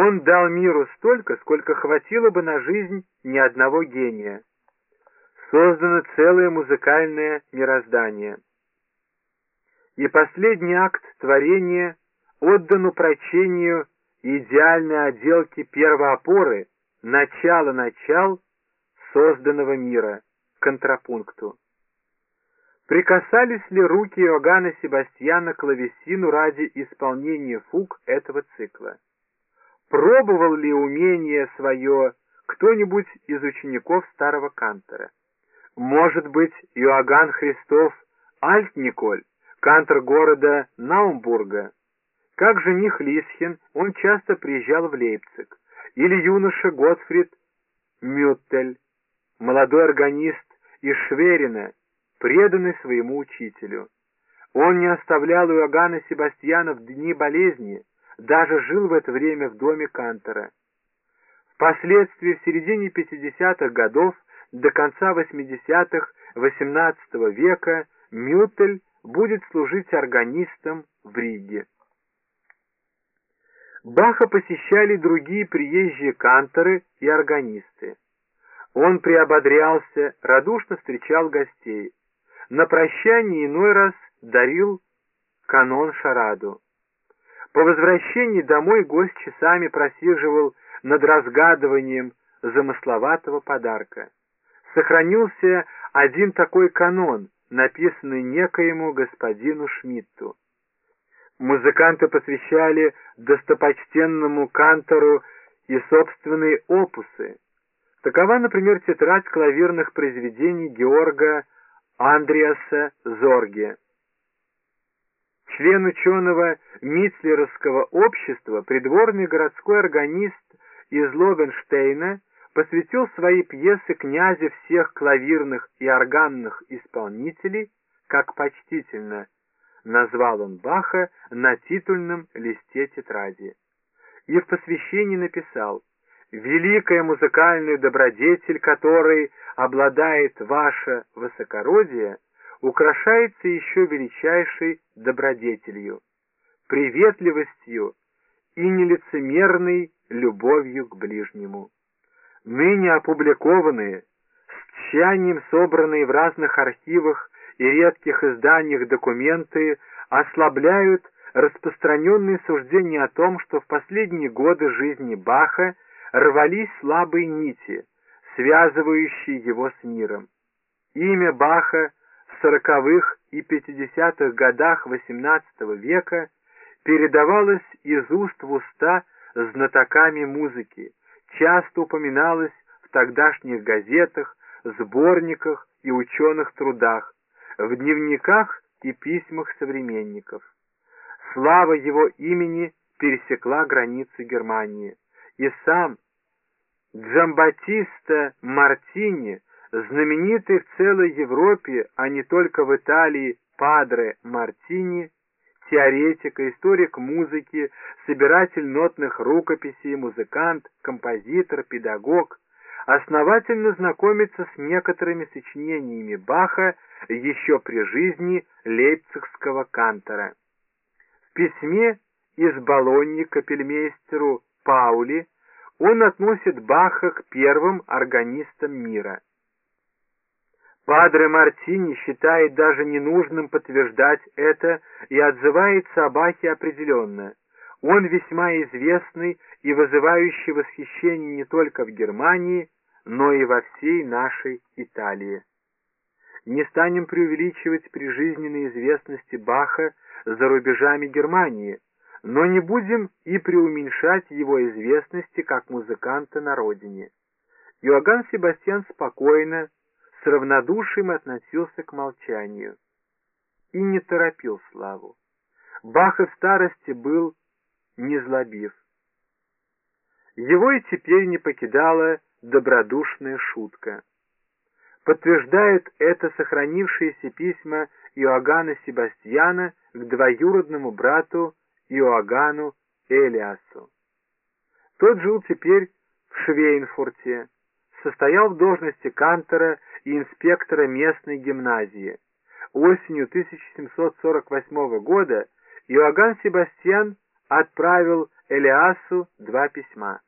Он дал миру столько, сколько хватило бы на жизнь ни одного гения. Создано целое музыкальное мироздание. И последний акт творения отдан упрочению идеальной отделки первоопоры, начало начал созданного мира, контрапункту. Прикасались ли руки Иоганна Себастьяна к клавесину ради исполнения фуг этого цикла? Пробовал ли умение свое кто-нибудь из учеников старого кантора? Может быть, Иоганн Христов Альт-Николь, кантор города Наумбурга? Как жених Лисхин, он часто приезжал в Лейпциг. Или юноша Готфрид Мюттель, молодой органист из Шверина, преданный своему учителю. Он не оставлял Иоганна Себастьяна в дни болезни, даже жил в это время в доме Кантора. Впоследствии, в середине 50-х годов до конца 80-х XVIII века Мютель будет служить органистом в Риге. Баха посещали другие приезжие канторы и органисты. Он приободрялся, радушно встречал гостей. На прощание иной раз дарил канон шараду. По возвращении домой гость часами просиживал над разгадыванием замысловатого подарка. Сохранился один такой канон, написанный некоему господину Шмидту. Музыканты посвящали достопочтенному кантору и собственные опусы. Такова, например, тетрадь клавирных произведений Георга Андреаса Зорге. Член ученого Митцлеровского общества, придворный городской органист из Ловенштейна, посвятил свои пьесы князя всех клавирных и органных исполнителей, как почтительно назвал он Баха на титульном листе тетради. И в посвящении написал «Великая музыкальная добродетель, которой обладает ваше высокородие, украшается еще величайшей добродетелью, приветливостью и нелицемерной любовью к ближнему. Ныне опубликованные, с тщанием собранные в разных архивах и редких изданиях документы ослабляют распространенные суждения о том, что в последние годы жизни Баха рвались слабые нити, связывающие его с миром. Имя Баха сороковых и пятидесятых годах XVIII века передавалось из уст в уста знатоками музыки, часто упоминалось в тогдашних газетах, сборниках и ученых трудах, в дневниках и письмах современников. Слава его имени пересекла границы Германии, и сам Джамбатиста Мартини, знаменитый в целой Европе, а не только в Италии, Падре Мартини, теоретик, историк музыки, собиратель нотных рукописей, музыкант, композитор, педагог, основательно знакомится с некоторыми сочинениями Баха еще при жизни лейпцигского кантора. В письме из Болоньи капельмейстеру Паули он относит Баха к первым органистам мира. Падре Мартини считает даже ненужным подтверждать это и отзывается о Бахе определенно. Он весьма известный и вызывающий восхищение не только в Германии, но и во всей нашей Италии. Не станем преувеличивать прижизненной известности Баха за рубежами Германии, но не будем и преуменьшать его известности как музыканта на родине. Иоганн Себастьян спокойно, с равнодушием относился к молчанию и не торопил славу. Бах в старости был незлобив. Его и теперь не покидала добродушная шутка. Подтверждает это сохранившиеся письма Иоганна Себастьяна к двоюродному брату Иоганну Элиасу. Тот жил теперь в Швейнфурте, состоял в должности кантора и инспектора местной гимназии. Осенью 1748 года Иоганн Себастьян отправил Элиасу два письма.